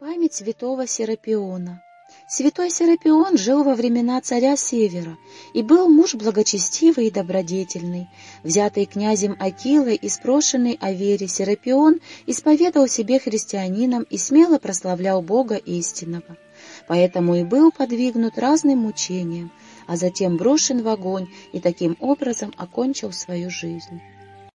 Память святого Серапиона. Святой Серапион жил во времена царя Севера и был муж благочестивый и добродетельный. Взятый князем Акилой и спрошенный о вере Серапион исповедал себе христианином и смело прославлял Бога истинного. Поэтому и был подвигнут разным мучениям, а затем брошен в огонь и таким образом окончил свою жизнь.